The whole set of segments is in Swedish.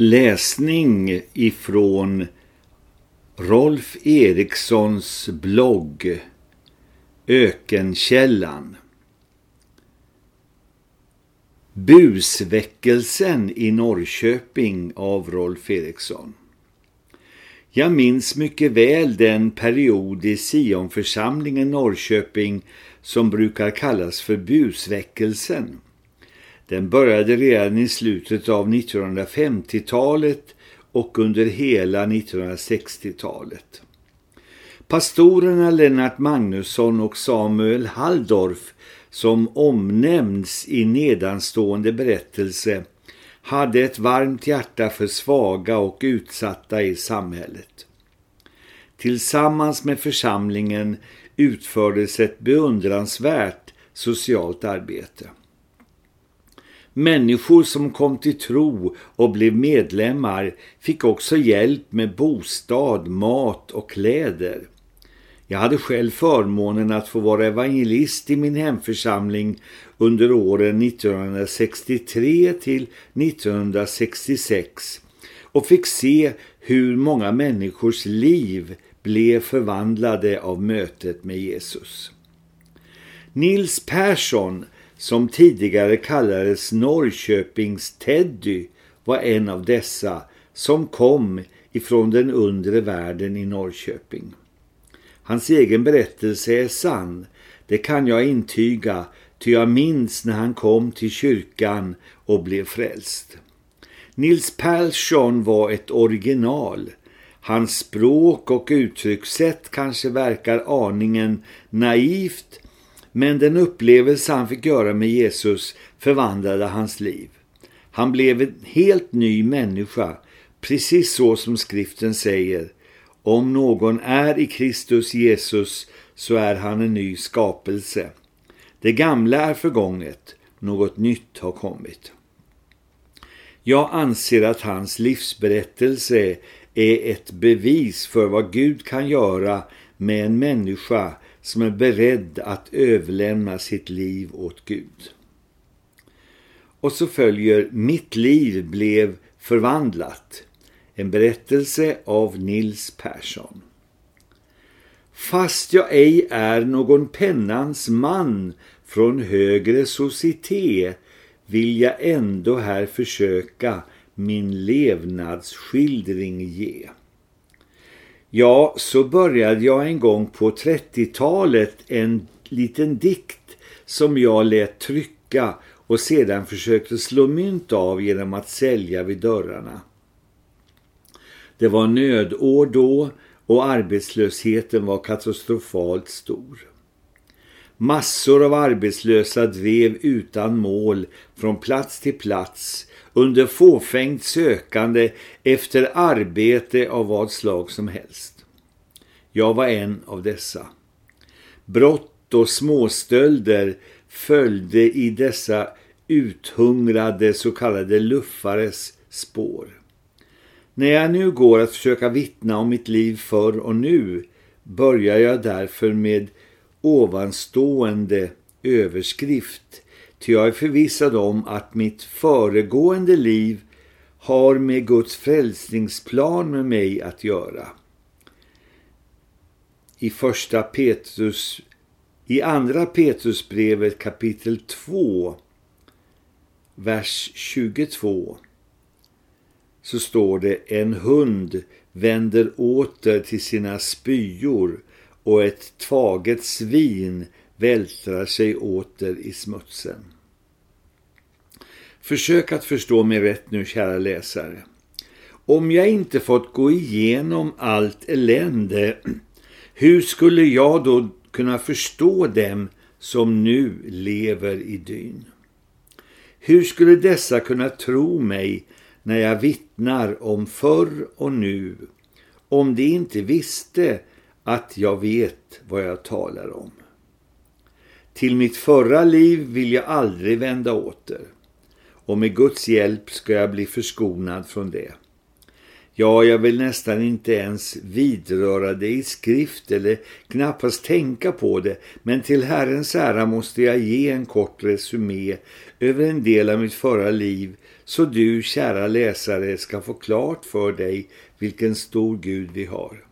Läsning ifrån Rolf Erikssons blogg Ökenkällan. Busväckelsen i Norrköping av Rolf Eriksson. Jag minns mycket väl den period i Sionförsamlingen Norrköping som brukar kallas för busväckelsen. Den började redan i slutet av 1950-talet och under hela 1960-talet. Pastorerna Lennart Magnusson och Samuel Halldorf som omnämns i nedanstående berättelse hade ett varmt hjärta för svaga och utsatta i samhället. Tillsammans med församlingen utfördes ett beundransvärt socialt arbete. Människor som kom till tro och blev medlemmar fick också hjälp med bostad, mat och kläder. Jag hade själv förmånen att få vara evangelist i min hemförsamling under åren 1963 till 1966 och fick se hur många människors liv blev förvandlade av mötet med Jesus. Nils Persson som tidigare kallades Norrköpings Teddy var en av dessa som kom ifrån den undre världen i Norrköping. Hans egen berättelse är sann, det kan jag intyga, ty jag minns när han kom till kyrkan och blev frälst. Nils Persson var ett original. Hans språk och uttryckssätt kanske verkar aningen naivt men den upplevelse han fick göra med Jesus förvandlade hans liv. Han blev en helt ny människa, precis så som skriften säger. Om någon är i Kristus Jesus så är han en ny skapelse. Det gamla är förgånget, något nytt har kommit. Jag anser att hans livsberättelse är ett bevis för vad Gud kan göra med en människa som är beredd att överlämna sitt liv åt Gud. Och så följer Mitt liv blev förvandlat. En berättelse av Nils Persson. Fast jag ej är någon pennans man från högre societé vill jag ändå här försöka min levnadsskildring ge. Ja, så började jag en gång på 30-talet en liten dikt som jag lät trycka och sedan försökte slå mynt av genom att sälja vid dörrarna. Det var nödår då och arbetslösheten var katastrofalt stor. Massor av arbetslösa drev utan mål från plats till plats under fåfängt sökande efter arbete av vad slag som helst. Jag var en av dessa. Brott och småstölder följde i dessa uthungrade så kallade luffares spår. När jag nu går att försöka vittna om mitt liv förr och nu börjar jag därför med ovanstående överskrift Ty jag är förvissad om att mitt föregående liv har med Guds frälsningsplan med mig att göra. I första Petrus, i andra Petrusbrevet kapitel 2, vers 22 så står det en hund vänder åter till sina spyor och ett taget svin vältrar sig åter i smutsen. Försök att förstå mig rätt nu, kära läsare. Om jag inte fått gå igenom allt elände, hur skulle jag då kunna förstå dem som nu lever i dyn? Hur skulle dessa kunna tro mig när jag vittnar om förr och nu, om de inte visste att jag vet vad jag talar om? Till mitt förra liv vill jag aldrig vända åter. Och med Guds hjälp ska jag bli förskonad från det. Ja, jag vill nästan inte ens vidröra det i skrift eller knappast tänka på det, men till Herrens ära måste jag ge en kort resumé över en del av mitt förra liv så du, kära läsare, ska få klart för dig vilken stor Gud vi har.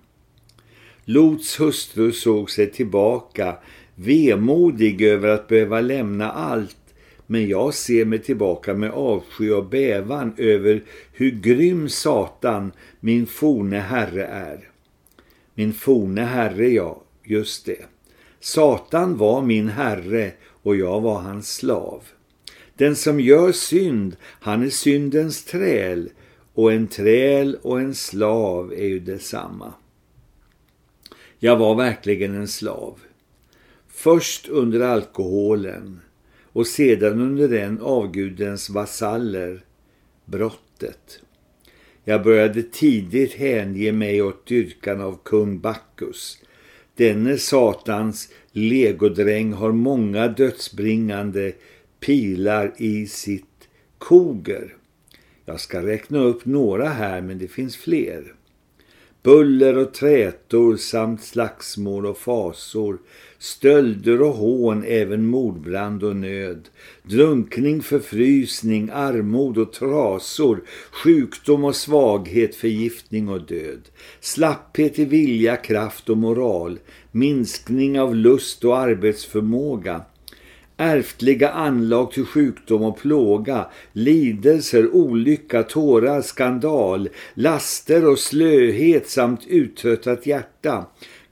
Lots hustru såg sig tillbaka, vemodig över att behöva lämna allt, men jag ser mig tillbaka med avsky och bävan över hur grym Satan, min forne herre, är. Min forne herre, ja, just det. Satan var min herre och jag var hans slav. Den som gör synd, han är syndens träl och en träl och en slav är ju detsamma. Jag var verkligen en slav. Först under alkoholen och sedan under den avgudens vasaller, brottet. Jag började tidigt hänge mig åt dyrkan av kung Bacchus. Denne satans legodräng har många dödsbringande pilar i sitt koger. Jag ska räkna upp några här men det finns fler. Buller och trätor samt slagsmål och fasor, stölder och hån, även mordbrand och nöd, drunkning, förfrysning, armod och trasor, sjukdom och svaghet, förgiftning och död, slapphet i vilja, kraft och moral, minskning av lust och arbetsförmåga, ärftliga anlag till sjukdom och plåga, lidelser, olycka, tårar, skandal, laster och slöhet samt uttröttat hjärta,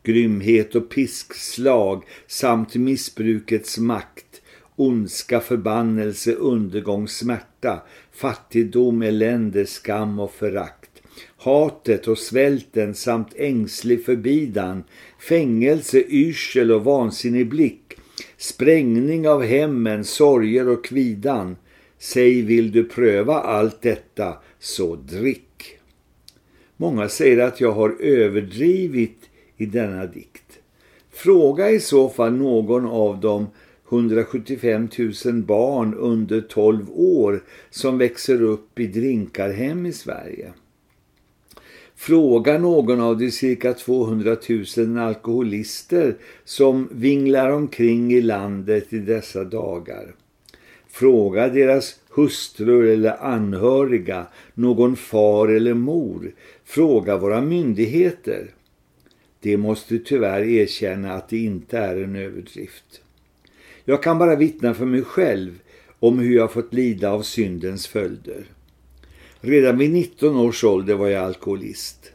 grymhet och piskslag samt missbrukets makt, ondska, förbannelse, undergång, smärta, fattigdom, elände, skam och förakt, hatet och svälten samt ängslig förbidan, fängelse, yrsel och vansinnig blick, sprängning av hemmen, sorger och kvidan. Säg vill du pröva allt detta, så drick. Många säger att jag har överdrivit i denna dikt. Fråga i så fall någon av de 175 000 barn under 12 år som växer upp i drinkarhem i Sverige. Fråga någon av de cirka 200 000 alkoholister som vinglar omkring i landet i dessa dagar. Fråga deras hustrur eller anhöriga, någon far eller mor. Fråga våra myndigheter. Det måste tyvärr erkänna att det inte är en överdrift. Jag kan bara vittna för mig själv om hur jag fått lida av syndens följder. Redan vid 19 års ålder var jag alkoholist.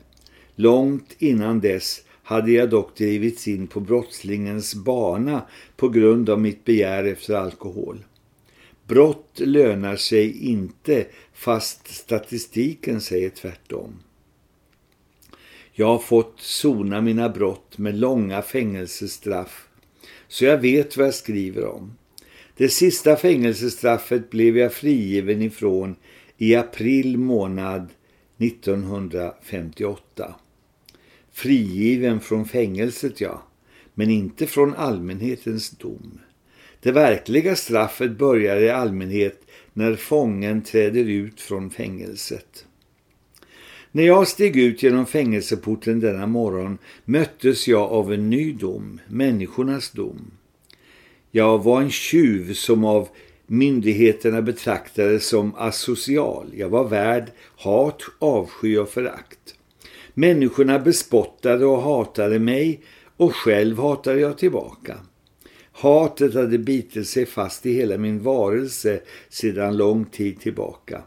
Långt innan dess hade jag dock drivits in på brottslingens bana på grund av mitt begär efter alkohol. Brott lönar sig inte fast statistiken säger tvärtom. Jag har fått sona mina brott med långa fängelsestraff så jag vet vad jag skriver om. Det sista fängelsestraffet blev jag frigiven ifrån i april månad 1958. Frigiven från fängelset, ja, men inte från allmänhetens dom. Det verkliga straffet börjar i allmänhet när fången träder ut från fängelset. När jag steg ut genom fängelseporten denna morgon möttes jag av en ny dom, människornas dom. Jag var en tjuv som av myndigheterna betraktades som asocial. Jag var värd hat, avsky och förakt. Människorna bespottade och hatade mig och själv hatade jag tillbaka. Hatet hade bitit sig fast i hela min varelse sedan lång tid tillbaka.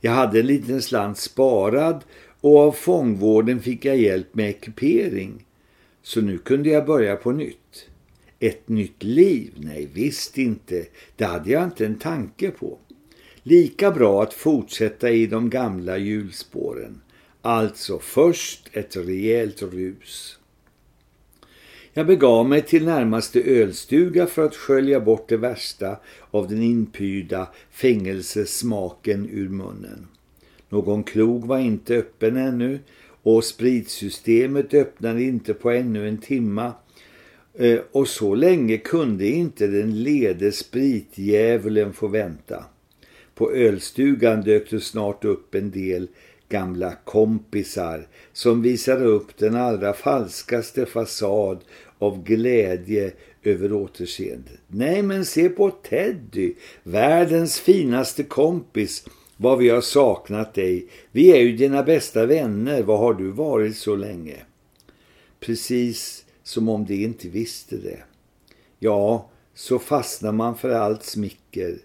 Jag hade en liten slant sparad och av fångvården fick jag hjälp med ekipering. Så nu kunde jag börja på nytt. Ett nytt liv? Nej, visst inte. Det hade jag inte en tanke på. Lika bra att fortsätta i de gamla hjulspåren. Alltså först ett rejält rus. Jag begav mig till närmaste ölstuga för att skölja bort det värsta av den inpyrda fängelsesmaken ur munnen. Någon krog var inte öppen ännu och spritsystemet öppnade inte på ännu en timma eh, och så länge kunde inte den lede spritdjävulen få vänta. På ölstugan dök det snart upp en del gamla kompisar som visade upp den allra falskaste fasad av glädje över återseendet. Nej men se på Teddy, världens finaste kompis. vad vi har saknat dig. Vi är ju dina bästa vänner, vad har du varit så länge? Precis som om de inte visste det. Ja, så fastnar man för allt smicker,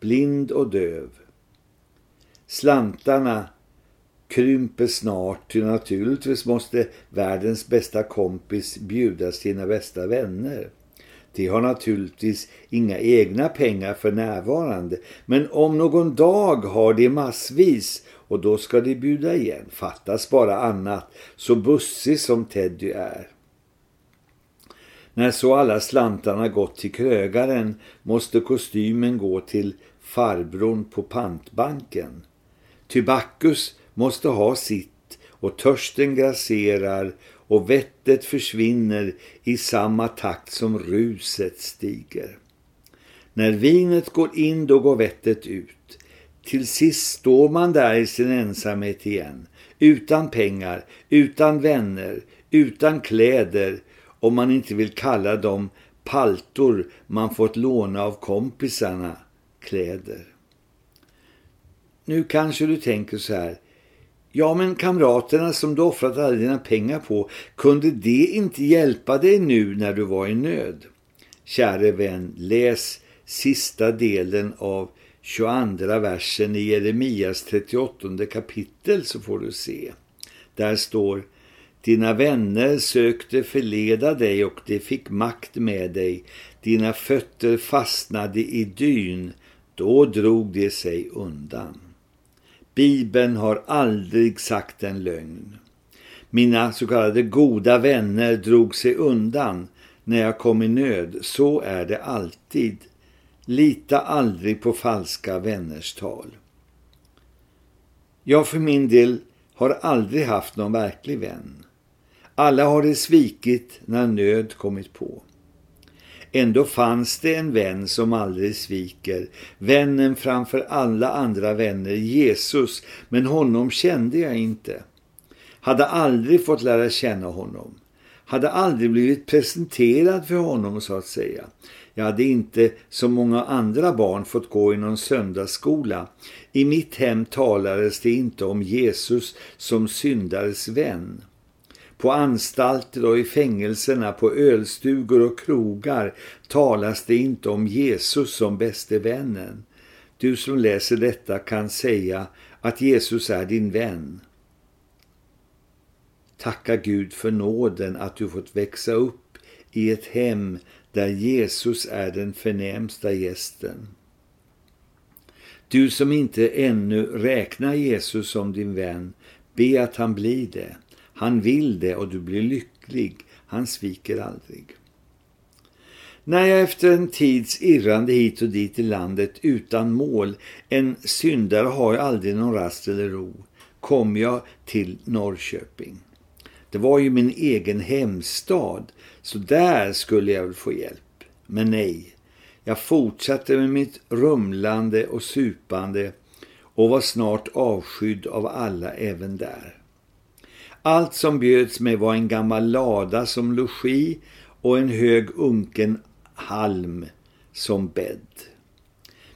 blind och döv. Slantarna krymper snart, ty naturligtvis måste världens bästa kompis bjuda sina bästa vänner. De har naturligtvis inga egna pengar för närvarande, men om någon dag har de massvis och då ska de bjuda igen. Fattas bara annat, så bussig som Teddy är. När så alla slantarna gått till krögaren måste kostymen gå till farbron på pantbanken. Tybackus måste ha sitt och törsten grasserar och vettet försvinner i samma takt som ruset stiger. När vinet går in då går vettet ut. Till sist står man där i sin ensamhet igen. Utan pengar, utan vänner, utan kläder om man inte vill kalla dem paltor man fått låna av kompisarna kläder. Nu kanske du tänker så här, Ja, men kamraterna som du offrat alla dina pengar på, kunde det inte hjälpa dig nu när du var i nöd? Käre vän, läs sista delen av 22 versen i Jeremias 38 kapitel så får du se. Där står Dina vänner sökte förleda dig och de fick makt med dig. Dina fötter fastnade i dyn, då drog de sig undan. Bibeln har aldrig sagt en lögn. Mina så kallade goda vänner drog sig undan när jag kom i nöd. Så är det alltid. Lita aldrig på falska vänners tal. Jag för min del har aldrig haft någon verklig vän. Alla har det svikit när nöd kommit på. Ändå fanns det en vän som aldrig sviker. Vännen framför alla andra vänner, Jesus. Men honom kände jag inte. Hade aldrig fått lära känna honom. Hade aldrig blivit presenterad för honom så att säga. Jag hade inte som många andra barn fått gå i någon söndagsskola. I mitt hem talades det inte om Jesus som syndares vän. På anstalter och i fängelserna, på ölstugor och krogar talas det inte om Jesus som bäste vännen. Du som läser detta kan säga att Jesus är din vän. Tacka Gud för nåden att du fått växa upp i ett hem där Jesus är den förnämsta gästen. Du som inte ännu räknar Jesus som din vän, be att han blir det. Han vill det och du blir lycklig. Han sviker aldrig. När jag efter en tids irrande hit och dit i landet utan mål, en syndare har ju aldrig någon rast eller ro, kom jag till Norrköping. Det var ju min egen hemstad, så där skulle jag väl få hjälp. Men nej, jag fortsatte med mitt rumlande och supande och var snart avskydd av alla även där. Allt som bjöds mig var en gammal lada som logi och en hög unken halm som bädd.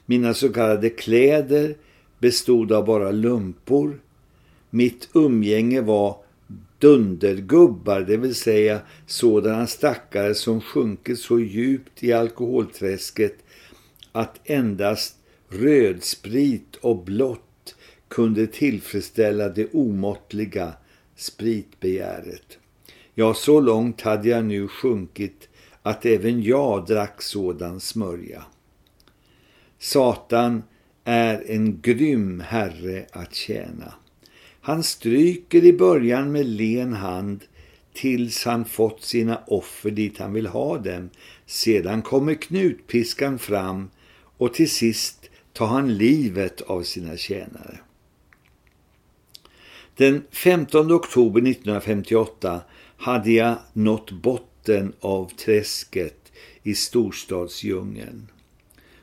Mina så kallade kläder bestod av bara lumpor. Mitt umgänge var dundergubbar, det vill säga sådana stackare som sjunkit så djupt i alkoholträsket att endast rödsprit och blått kunde tillfredsställa det omåttliga spritbegäret. Ja, så långt hade jag nu sjunkit att även jag drack sådan smörja. Satan är en grym herre att tjäna. Han stryker i början med len hand tills han fått sina offer dit han vill ha dem. Sedan kommer knutpiskan fram och till sist tar han livet av sina tjänare. Den 15 oktober 1958 hade jag nått botten av träsket i storstadsdjungeln.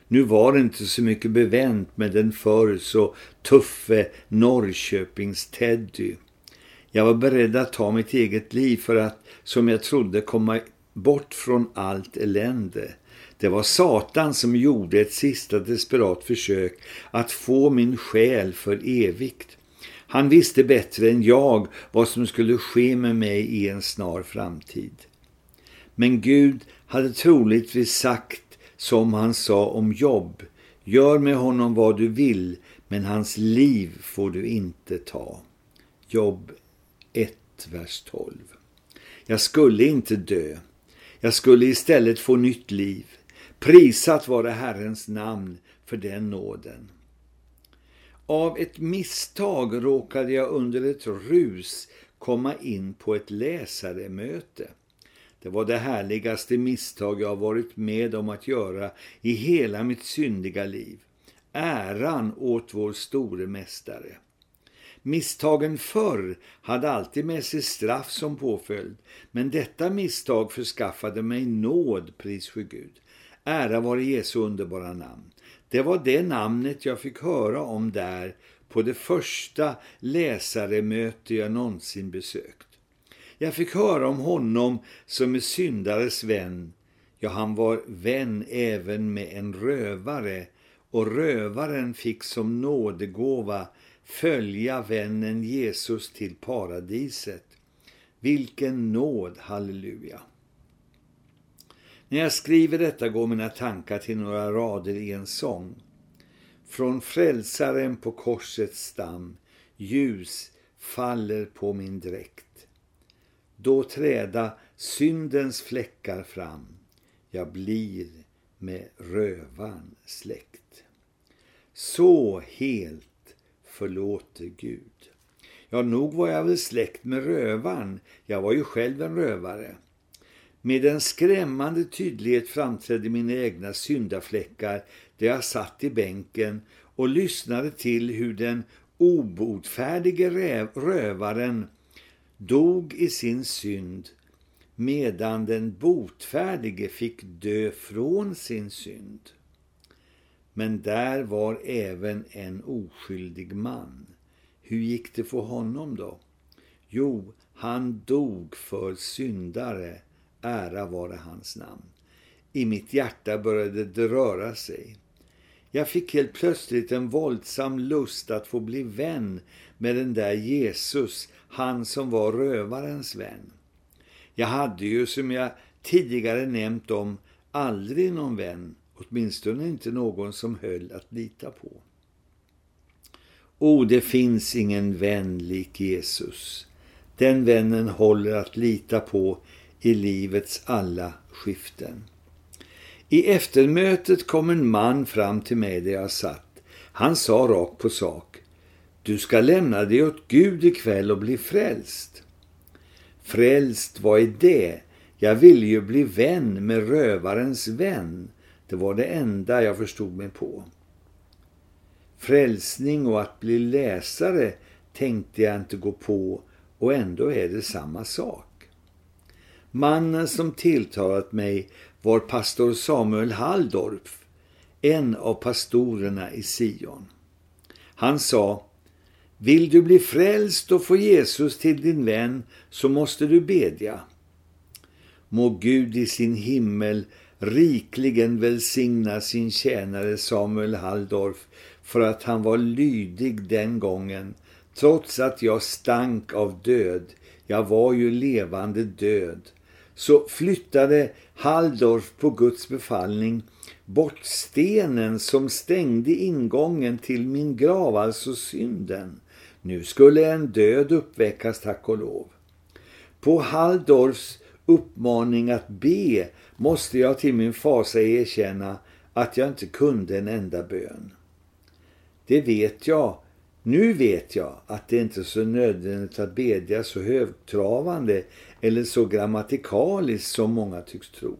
Nu var det inte så mycket bevänt med den förr så tuffe Norrköpings Teddy. Jag var beredd att ta mitt eget liv för att, som jag trodde, komma bort från allt elände. Det var Satan som gjorde ett sista desperat försök att få min själ för evigt. Han visste bättre än jag vad som skulle ske med mig i en snar framtid. Men Gud hade troligtvis sagt som han sa om Jobb. Gör med honom vad du vill, men hans liv får du inte ta. Jobb 1, vers 12. Jag skulle inte dö. Jag skulle istället få nytt liv. Prisat vare Herrens namn för den nåden. Av ett misstag råkade jag under ett rus komma in på ett läsaremöte. Det var det härligaste misstag jag varit med om att göra i hela mitt syndiga liv. Äran åt vår store mästare. Misstagen förr hade alltid med sig straff som påföljd, men detta misstag förskaffade mig nåd, pris för Gud. Ära var Jesu underbara namn. Det var det namnet jag fick höra om där på det första läsaremöte jag någonsin besökt. Jag fick höra om honom som är syndares vän. Ja, han var vän även med en rövare och rövaren fick som nådegåva följa vännen Jesus till paradiset. Vilken nåd, halleluja! När jag skriver detta går mina tankar till några rader i en sång. Från frälsaren på korsets stam, ljus faller på min dräkt. Då träda syndens fläckar fram, jag blir med rövan släkt. Så helt förlåter Gud. Ja, nog var jag väl släkt med rövan. Jag var ju själv en rövare. Med en skrämmande tydlighet framträdde mina egna syndafläckar där jag satt i bänken och lyssnade till hur den obotfärdige rövaren dog i sin synd medan den botfärdige fick dö från sin synd. Men där var även en oskyldig man. Hur gick det för honom då? Jo, han dog för syndare ära vare hans namn. I mitt hjärta började det röra sig. Jag fick helt plötsligt en våldsam lust att få bli vän med den där Jesus, han som var rövarens vän. Jag hade ju, som jag tidigare nämnt om, aldrig någon vän, åtminstone inte någon som höll att lita på. O, det finns ingen vän lik Jesus. Den vännen håller att lita på i livets alla skiften. I eftermötet kom en man fram till mig där jag satt. Han sa rakt på sak. Du ska lämna dig åt Gud ikväll och bli frälst. Frälst, vad är det? Jag ville ju bli vän med rövarens vän. Det var det enda jag förstod mig på. Frälsning och att bli läsare tänkte jag inte gå på och ändå är det samma sak. Mannen som tilltalat mig var pastor Samuel Halldorf, en av pastorerna i Sion. Han sa, vill du bli frälst och få Jesus till din vän så måste du bedja. Må Gud i sin himmel rikligen välsigna sin tjänare Samuel Halldorf för att han var lydig den gången, trots att jag stank av död. Jag var ju levande död så flyttade Halldorf på Guds befallning bort stenen som stängde ingången till min grav, alltså synden. Nu skulle en död uppväckas, tack och lov. På Halldorfs uppmaning att be måste jag till min fasa erkänna att jag inte kunde en enda bön. Det vet jag. Nu vet jag att det inte är så nödvändigt att bedja så högtravande eller så grammatikaliskt som många tycks tro.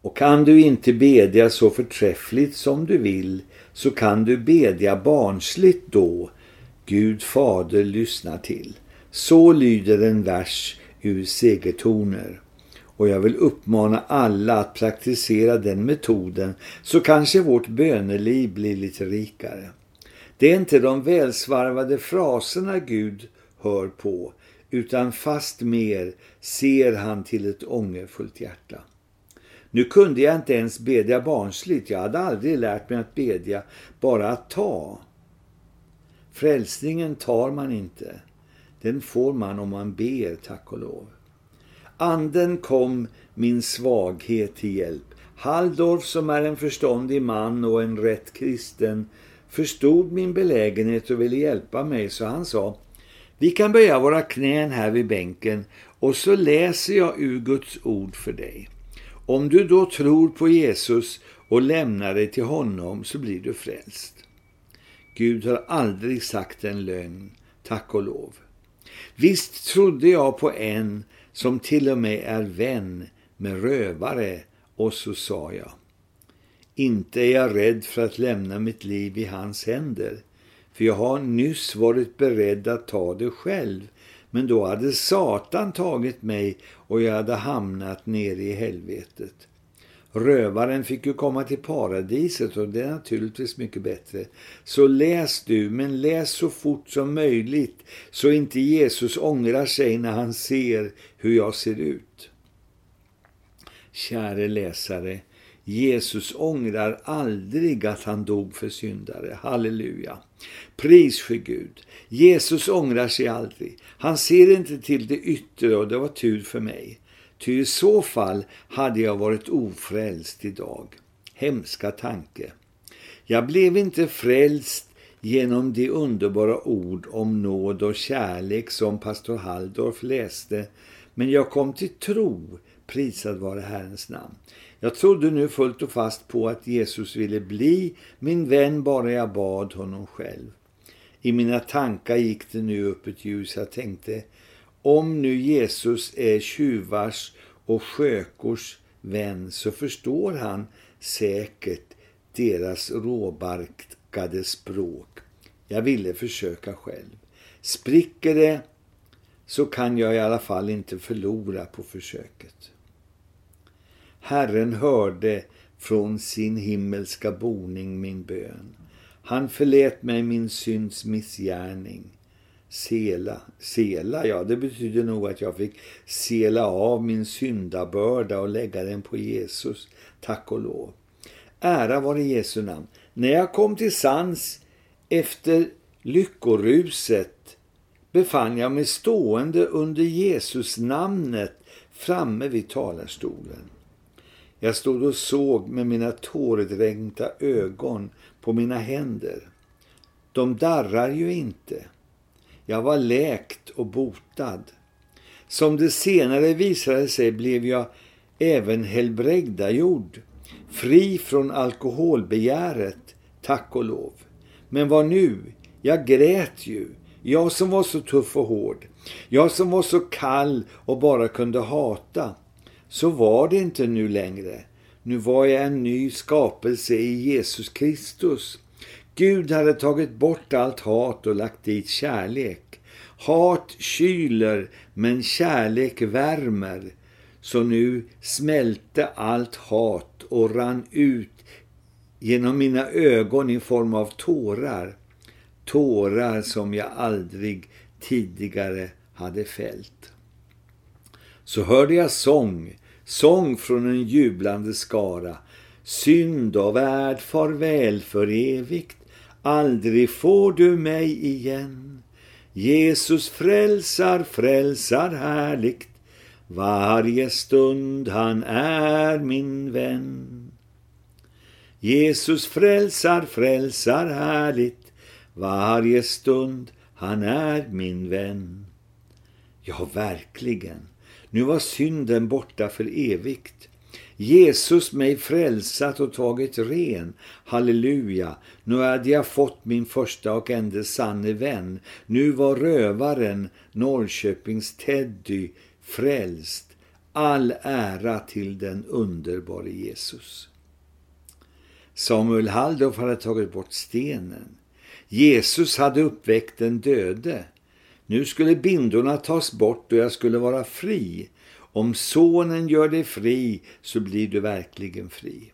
Och kan du inte bedja så förträffligt som du vill så kan du bedja barnsligt då. Gud fader lyssnar till. Så lyder en vers ur segertoner. Och jag vill uppmana alla att praktisera den metoden så kanske vårt böneliv blir lite rikare. Det är inte de välsvarvade fraserna Gud hör på utan fast mer ser han till ett ångerfullt hjärta. Nu kunde jag inte ens bedja barnsligt. Jag hade aldrig lärt mig att bedja, bara att ta. Frälsningen tar man inte. Den får man om man ber, tack och lov. Anden kom min svaghet till hjälp. Halldorf som är en förståndig man och en rätt kristen förstod min belägenhet och ville hjälpa mig så han sa Vi kan böja våra knän här vid bänken och så läser jag ur Guds ord för dig. Om du då tror på Jesus och lämnar dig till honom så blir du frälst. Gud har aldrig sagt en lögn, tack och lov. Visst trodde jag på en som till och med är vän med rövare och så sa jag. Inte är jag rädd för att lämna mitt liv i hans händer, för jag har nyss varit beredd att ta det själv, men då hade Satan tagit mig och jag hade hamnat nere i helvetet. Rövaren fick ju komma till paradiset och det är naturligtvis mycket bättre. Så läs du, men läs så fort som möjligt så inte Jesus ångrar sig när han ser hur jag ser ut. Käre läsare, Jesus ångrar aldrig att han dog för syndare. Halleluja. Pris för Gud. Jesus ångrar sig aldrig. Han ser inte till det yttre och det var tur för mig. Ty i så fall hade jag varit ofrälst idag. Hemska tanke. Jag blev inte frälst genom de underbara ord om nåd och kärlek som pastor Halldorf läste, men jag kom till tro, prisad vare Herrens namn. Jag trodde nu fullt och fast på att Jesus ville bli min vän bara jag bad honom själv. I mina tankar gick det nu upp ett ljus. Jag tänkte, om nu Jesus är tjuvars och skökors vän så förstår han säkert deras råbarkade språk. Jag ville försöka själv. Spricker det så kan jag i alla fall inte förlora på försöket. Herren hörde från sin himmelska boning min bön. Han förlät mig min synds missgärning. Sela, sela, ja det betyder nog att jag fick sela av min syndabörda och lägga den på Jesus, tack och lov. Ära var i Jesu namn. När jag kom till sans efter lyckoruset befann jag mig stående under Jesus namnet framme vid talarstolen. Jag stod och såg med mina tårdränkta ögon på mina händer. De darrar ju inte. Jag var läkt och botad. Som det senare visade sig blev jag även helbrägdagjord, fri från alkoholbegäret, tack och lov. Men vad nu? Jag grät ju. Jag som var så tuff och hård. Jag som var så kall och bara kunde hata. Så var det inte nu längre. Nu var jag en ny skapelse i Jesus Kristus. Gud hade tagit bort allt hat och lagt dit kärlek. Hat kyler, men kärlek värmer. Så nu smälte allt hat och rann ut genom mina ögon i form av tårar. Tårar som jag aldrig tidigare hade fällt. Så hörde jag sång, sång från en jublande skara. Synd och värld farväl för evigt, aldrig får du mig igen. Jesus frälsar, frälsar härligt, varje stund han är min vän. Jesus frälsar, frälsar härligt, varje stund han är min vän. Ja, verkligen. Nu var synden borta för evigt. Jesus mig frälsat och tagit ren. Halleluja. Nu hade jag fått min första och enda sanne vän. Nu var rövaren, Norrköpings Teddy, frälst. All ära till den underbara Jesus. Samuel Halldorf hade tagit bort stenen. Jesus hade uppväckt den döde. Nu skulle bindorna tas bort och jag skulle vara fri. Om sonen gör dig fri så blir du verkligen fri.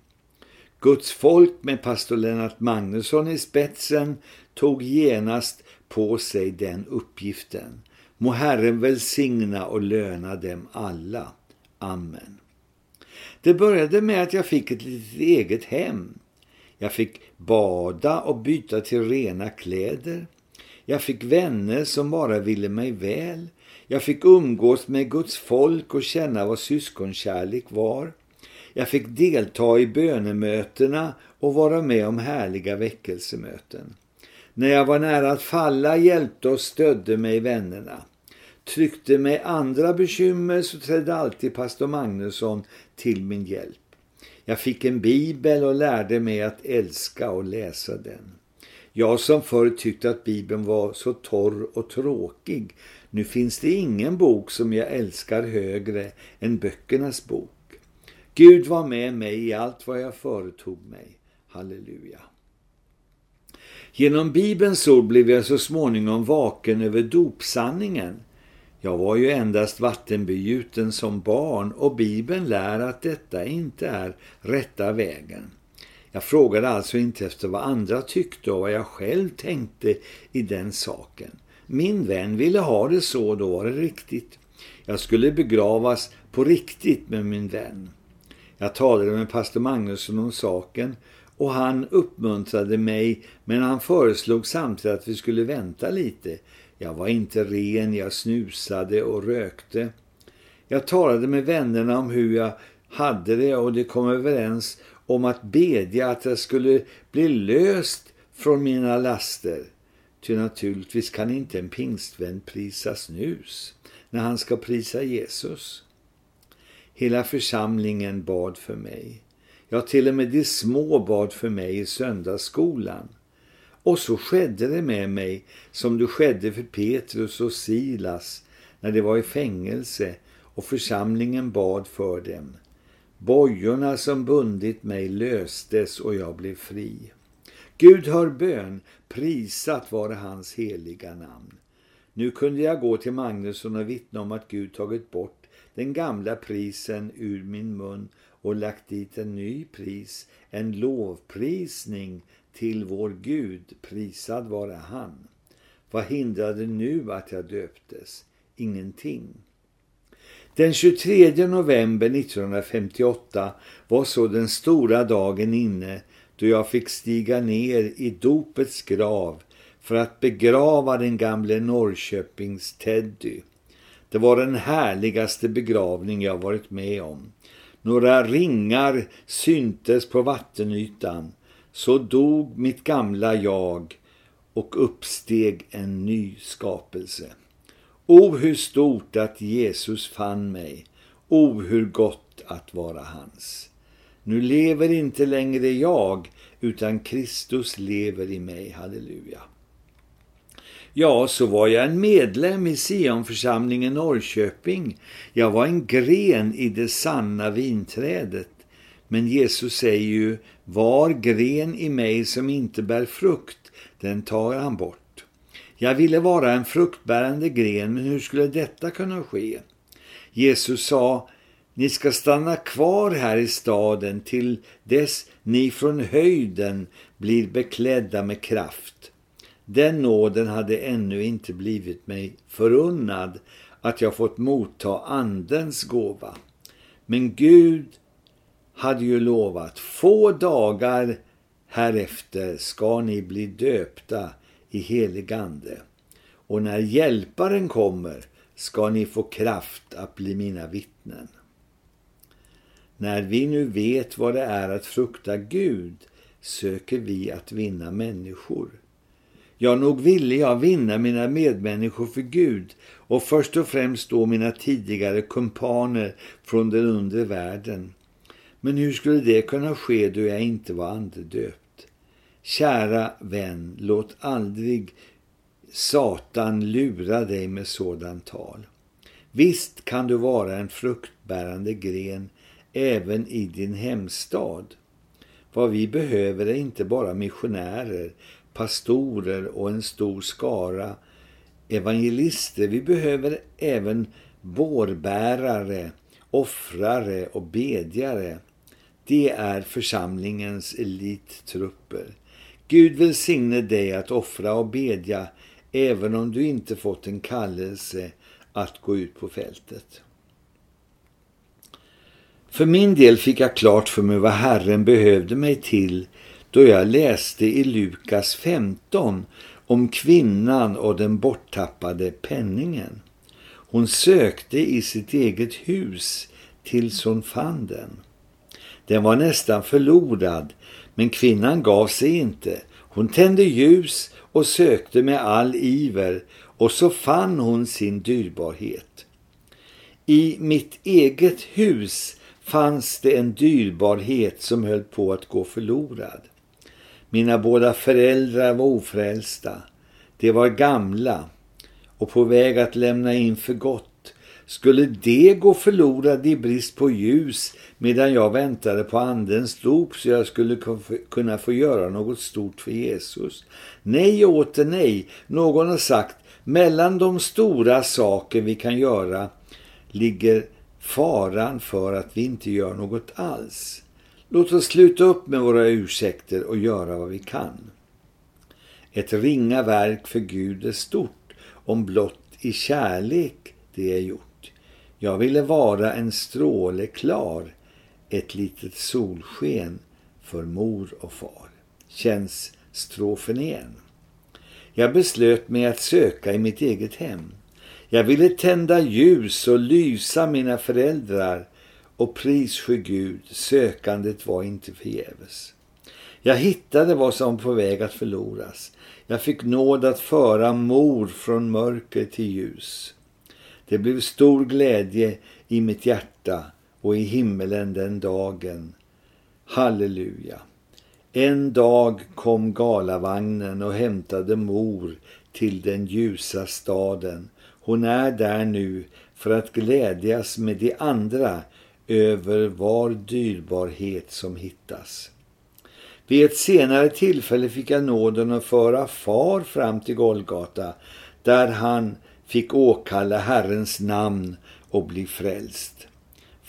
Guds folk med pastor Lennart Magnusson i spetsen tog genast på sig den uppgiften. Må Herren välsigna och löna dem alla. Amen. Det började med att jag fick ett litet eget hem. Jag fick bada och byta till rena kläder. Jag fick vänner som bara ville mig väl. Jag fick umgås med Guds folk och känna vad syskonkärlek var. Jag fick delta i bönemötena och vara med om härliga väckelsemöten. När jag var nära att falla hjälpte och stödde mig vännerna. Tryckte mig andra bekymmer så trädde alltid pastor Magnusson till min hjälp. Jag fick en bibel och lärde mig att älska och läsa den. Jag som förr tyckte att bibeln var så torr och tråkig. Nu finns det ingen bok som jag älskar högre än böckernas bok. Gud var med mig i allt vad jag företog mig. Halleluja. Genom Bibelns ord blev jag så småningom vaken över dopsanningen. Jag var ju endast vattenbegjuten som barn och Bibeln lär att detta inte är rätta vägen. Jag frågade alltså inte efter vad andra tyckte och vad jag själv tänkte i den saken. Min vän ville ha det så, då var det riktigt. Jag skulle begravas på riktigt med min vän. Jag talade med pastor Magnusson om saken och han uppmuntrade mig men han föreslog samtidigt att vi skulle vänta lite. Jag var inte ren, jag snusade och rökte. Jag talade med vännerna om hur jag hade det och de kom överens om att bedja att jag skulle bli löst från mina laster. Ty naturligtvis kan inte en pingstvän prisa snus när han ska prisa Jesus. Hela församlingen bad för mig. Ja, till och med de små bad för mig i söndagsskolan. Och så skedde det med mig som det skedde för Petrus och Silas när de var i fängelse och församlingen bad för dem. Bojorna som bundit mig löstes och jag blev fri. Gud hör bön, prisat vare hans heliga namn. Nu kunde jag gå till Magnusson och vittna om att Gud tagit bort den gamla prisen ur min mun och lagt dit en ny pris, en lovprisning till vår Gud, prisad vare han. Vad hindrade nu att jag döptes? Ingenting. Den 23 november 1958 var så den stora dagen inne då jag fick stiga ner i dopets grav för att begrava den gamle Norrköpings Teddy. Det var den härligaste begravning jag varit med om. Några ringar syntes på vattenytan. Så dog mitt gamla jag och uppsteg en ny skapelse. O hur stort att Jesus fann mig. O hur gott att vara hans. Nu lever inte längre jag utan Kristus lever i mig. Halleluja. Ja, så var jag en medlem i Sionförsamlingen Norrköping. Jag var en gren i det sanna vinträdet. Men Jesus säger ju, var gren i mig som inte bär frukt, den tar han bort. Jag ville vara en fruktbärande gren, men hur skulle detta kunna ske? Jesus sa, ni ska stanna kvar här i staden till dess ni från höjden blir beklädda med kraft. Den nåden hade ännu inte blivit mig förunnad att jag fått motta andens gåva. Men Gud hade ju lovat, få dagar härefter ska ni bli döpta i helig ande. Och när hjälparen kommer ska ni få kraft att bli mina vittnen. När vi nu vet vad det är att frukta Gud söker vi att vinna människor. Ja, nog ville jag vinna mina medmänniskor för Gud och först och främst då mina tidigare kumpaner från den undre världen. Men hur skulle det kunna ske då jag inte var andedöpt? Kära vän, låt aldrig Satan lura dig med sådant tal. Visst kan du vara en fruktbärande gren även i din hemstad. Vad vi behöver är inte bara missionärer, pastorer och en stor skara evangelister. Vi behöver även bårbärare, offrare och bedjare. Det är församlingens elittrupper. Gud välsigne dig att offra och bedja även om du inte fått en kallelse att gå ut på fältet. För min del fick jag klart för mig vad Herren behövde mig till då jag läste i Lukas 15 om kvinnan och den borttappade penningen. Hon sökte i sitt eget hus tills hon fann den. Den var nästan förlorad, men kvinnan gav sig inte. Hon tände ljus och sökte med all iver och så fann hon sin dyrbarhet. I mitt eget hus fanns det en dyrbarhet som höll på att gå förlorad. Mina båda föräldrar var ofrälsta. De var gamla och på väg att lämna in för gott. Skulle det gå förlorad i brist på ljus medan jag väntade på andens dop så jag skulle kunna få göra något stort för Jesus? Nej åter nej. Någon har sagt, mellan de stora saker vi kan göra ligger faran för att vi inte gör något alls. Låt oss sluta upp med våra ursäkter och göra vad vi kan. Ett ringa verk för Gud är stort, om blott i kärlek det är gjort. Jag ville vara en stråle klar, ett litet solsken för mor och far. Känns strofen igen. Jag beslöt mig att söka i mitt eget hem. Jag ville tända ljus och lysa mina föräldrar och pris för Gud, sökandet var inte förgäves. Jag hittade vad som var på väg att förloras. Jag fick nåd att föra mor från mörker till ljus. Det blev stor glädje i mitt hjärta och i himmelen den dagen. Halleluja. En dag kom galavagnen och hämtade mor till den ljusa staden. Hon är där nu för att glädjas med de andra över var dyrbarhet som hittas. Vid ett senare tillfälle fick jag nåden att föra far fram till Golgata där han fick åkalla Herrens namn och bli frälst.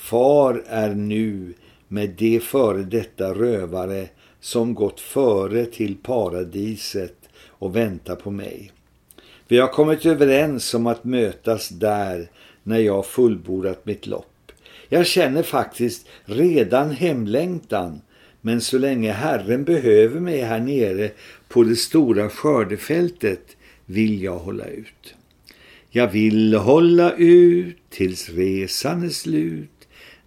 Far är nu med de före detta rövare som gått före till paradiset och väntar på mig. Vi har kommit överens om att mötas där när jag fullbordat mitt lopp. Jag känner faktiskt redan hemlängtan men så länge Herren behöver mig här nere på det stora skördefältet vill jag hålla ut. Jag vill hålla ut tills resan är slut.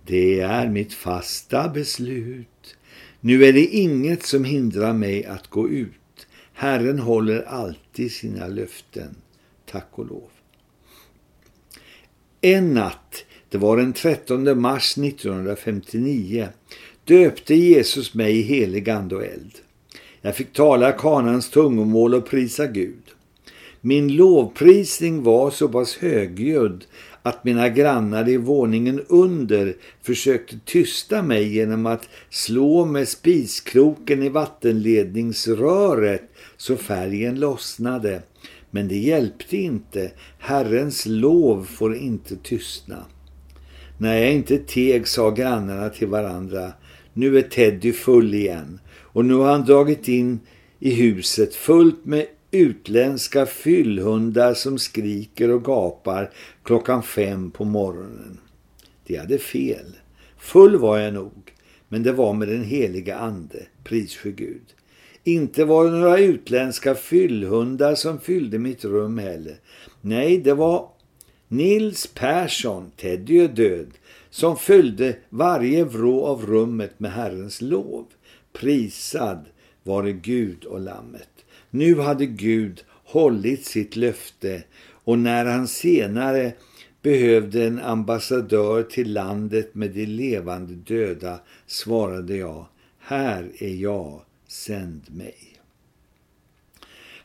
Det är mitt fasta beslut. Nu är det inget som hindrar mig att gå ut. Herren håller alltid sina löften. Tack och lov. En natt det var den 13 mars 1959 döpte Jesus mig i helig ande och eld. Jag fick tala kanans tungomål och prisa Gud. Min lovprisning var så pass högljudd att mina grannar i våningen under försökte tysta mig genom att slå med spiskroken i vattenledningsröret så färgen lossnade. Men det hjälpte inte. Herrens lov får inte tystna. När jag inte teg sa grannarna till varandra, nu är Teddy full igen och nu har han dragit in i huset fullt med utländska fyllhundar som skriker och gapar klockan fem på morgonen. De hade fel. Full var jag nog, men det var med den heliga ande, pris för Gud. Inte var det några utländska fyllhundar som fyllde mitt rum heller. Nej, det var Nils Persson, Teddy är död, som följde varje vrå av rummet med Herrens lov. Prisad var det Gud och lammet. Nu hade Gud hållit sitt löfte och när han senare behövde en ambassadör till landet med de levande döda svarade jag, här är jag, sänd mig.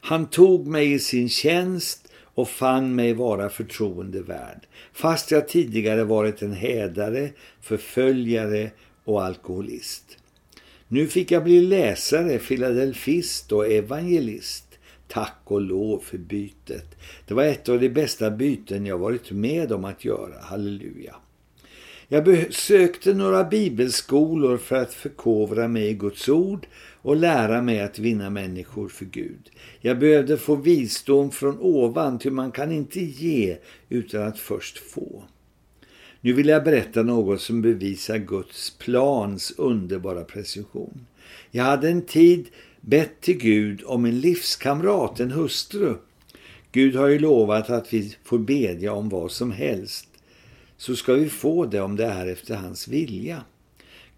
Han tog mig i sin tjänst och fann mig vara förtroendevärd, fast jag tidigare varit en hädare, förföljare och alkoholist. Nu fick jag bli läsare, filadelfist och evangelist. Tack och lov för bytet. Det var ett av de bästa byten jag varit med om att göra. Halleluja. Jag besökte några bibelskolor för att förkovra mig i Guds ord och lära mig att vinna människor för Gud. Jag behövde få visdom från ovan, till man kan inte ge utan att först få. Nu vill jag berätta något som bevisar Guds plans underbara precision. Jag hade en tid bett till Gud om en livskamrat, en hustru. Gud har ju lovat att vi får bedja om vad som helst. Så ska vi få det om det är efter hans vilja.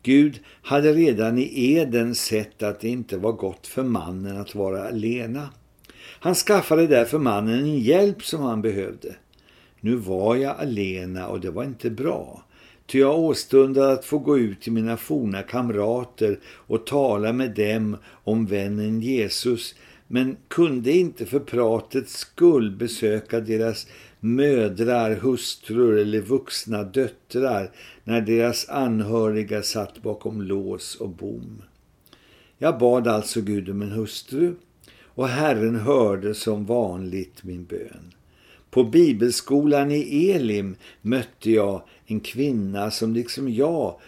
Gud hade redan i Eden sett att det inte var gott för mannen att vara alena. Han skaffade därför mannen en hjälp som han behövde. Nu var jag alena och det var inte bra. Ty jag åstundade att få gå ut till mina forna kamrater och tala med dem om vännen Jesus, men kunde inte för pratets skull besöka deras mödrar, hustrur eller vuxna döttrar när deras anhöriga satt bakom lås och bom. Jag bad alltså Gud om en hustru och Herren hörde som vanligt min bön. På bibelskolan i Elim mötte jag en kvinna som liksom jag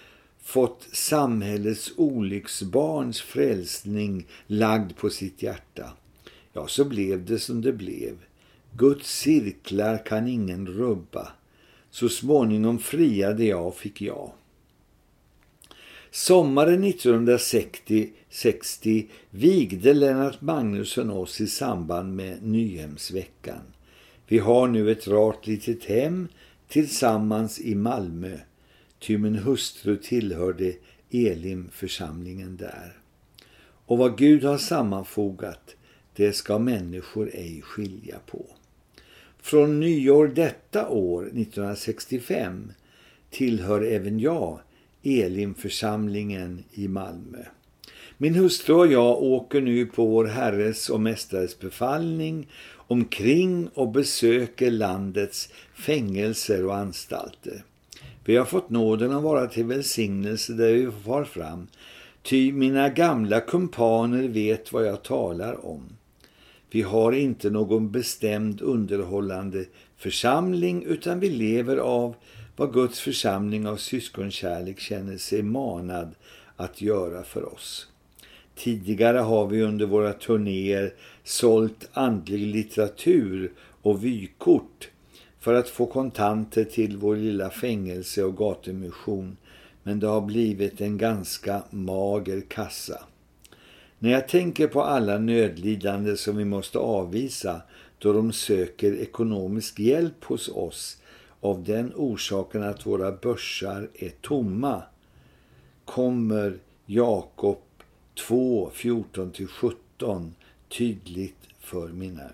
fått samhällets olycksbarns frälsning lagd på sitt hjärta. Ja, så blev det som det blev. Guds cirklar kan ingen rubba. Så småningom friade jag och fick jag. Sommaren 1960 60, vigde Lennart Magnusson oss i samband med Nyhemsveckan. Vi har nu ett rart litet hem tillsammans i Malmö, ty min hustru tillhörde Elim-församlingen där. Och vad Gud har sammanfogat, det ska människor ej skilja på. Från nyår detta år, 1965, tillhör även jag Elimförsamlingen i Malmö. Min hustru och jag åker nu på vår Herres och Mästares befallning omkring och besöker landets fängelser och anstalter. Vi har fått nåden att vara till välsignelse där vi far fram, ty mina gamla kumpaner vet vad jag talar om. Vi har inte någon bestämd underhållande församling utan vi lever av vad Guds församling av syskonkärlek känner sig manad att göra för oss. Tidigare har vi under våra turnéer sålt andlig litteratur och vykort för att få kontanter till vår lilla fängelse- och gatumission men det har blivit en ganska mager kassa. När jag tänker på alla nödlidande som vi måste avvisa då de söker ekonomisk hjälp hos oss av den orsaken att våra börsar är tomma kommer Jakob 2, 14-17 tydligt för mina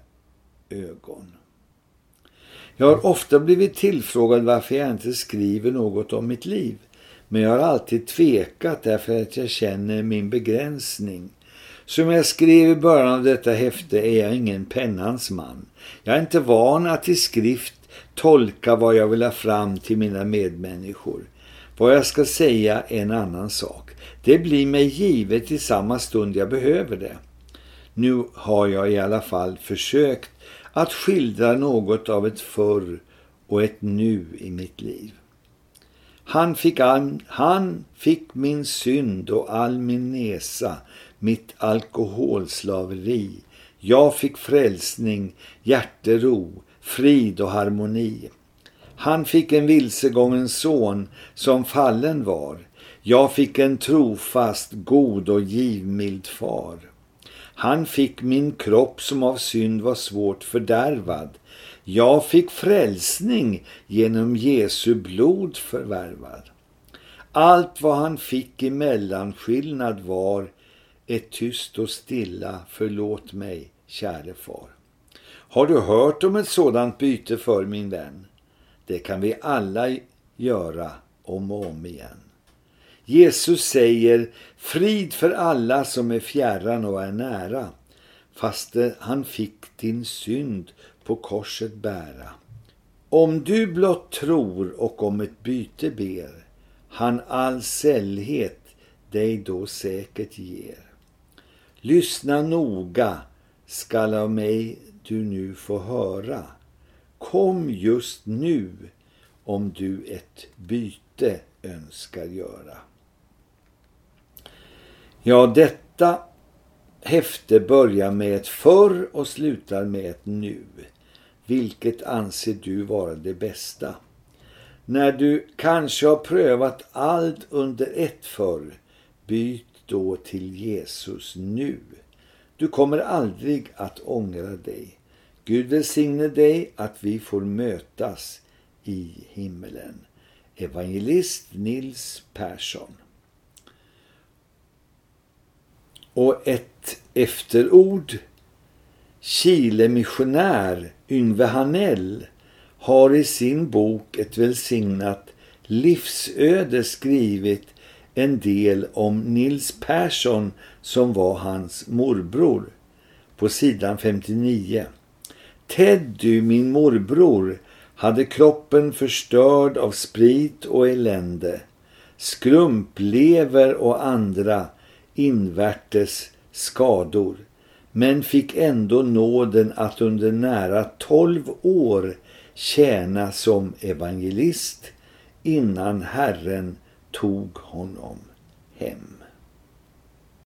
ögon. Jag har ofta blivit tillfrågad varför jag inte skriver något om mitt liv. Men jag har alltid tvekat därför att jag känner min begränsning. Som jag skrev i början av detta häfte är jag ingen pennans man. Jag är inte van att i skrift tolka vad jag vill ha fram till mina medmänniskor. Vad jag ska säga är en annan sak. Det blir mig givet i samma stund jag behöver det. Nu har jag i alla fall försökt att skildra något av ett förr och ett nu i mitt liv. Han fick, all, han fick min synd och all min nesa, mitt alkoholslaveri. Jag fick frälsning, hjärtero, frid och harmoni. Han fick en vilsegången son som fallen var. Jag fick en trofast, god och givmild far. Han fick min kropp som av synd var svårt fördärvad. Jag fick frälsning genom Jesu blod förvärvad. Allt vad han fick i mellanskillnad var ett tyst och stilla förlåt mig, käre far. Har du hört om ett sådant byte för min vän? Det kan vi alla göra om och om igen. Jesus säger frid för alla som är fjärran och är nära, fast han fick din synd på korset bära. Om du blott tror och om ett byte ber, han all sällhet dig då säkert ger. Lyssna noga skall av mig du nu få höra. Kom just nu om du ett byte önskar göra. Ja, detta häfte börjar med ett förr och slutar med ett nu. Vilket anser du vara det bästa? När du kanske har prövat allt under ett förr, byt då till Jesus nu. Du kommer aldrig att ångra dig. Gud välsigne dig att vi får mötas i himmelen. Evangelist Nils Persson. Och ett efterord. Chile-missionär Yngve Hanell har i sin bok Ett välsignat livsöde skrivit en del om Nils Persson som var hans morbror. På sidan 59. Teddy, min morbror, hade kroppen förstörd av sprit och elände. Skrumplever och andra invärtes skador men fick ändå nåden att under nära tolv år tjäna som evangelist innan Herren tog honom hem.